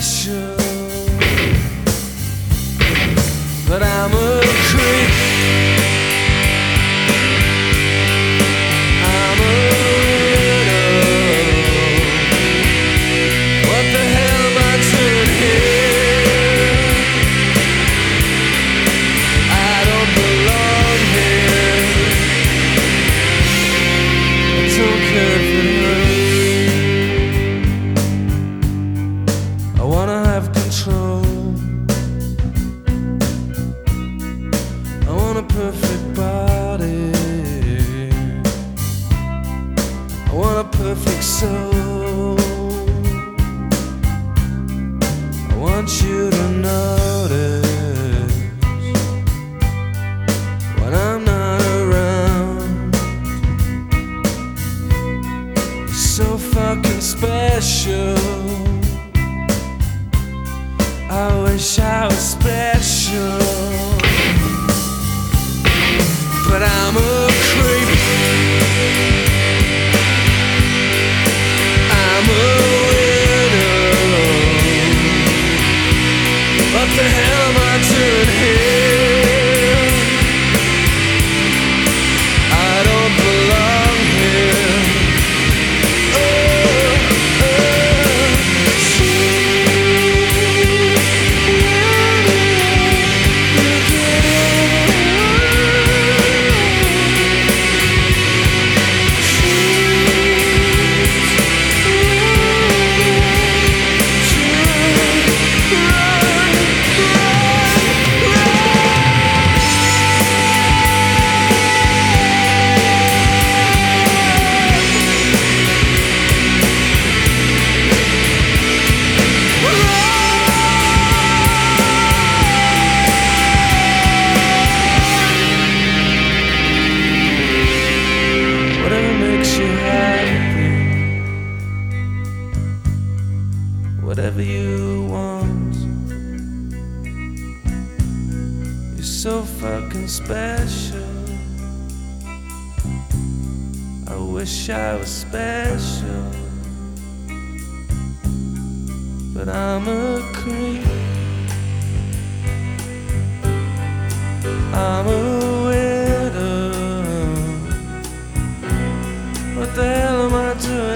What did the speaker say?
Special. But I'm a Want a perfect soul. I want you to notice when I'm not around. You're so fucking special. I wish I was happy, whatever you want. You're so fucking special. I wish I was special, but I'm a creep. what the hell am I doing?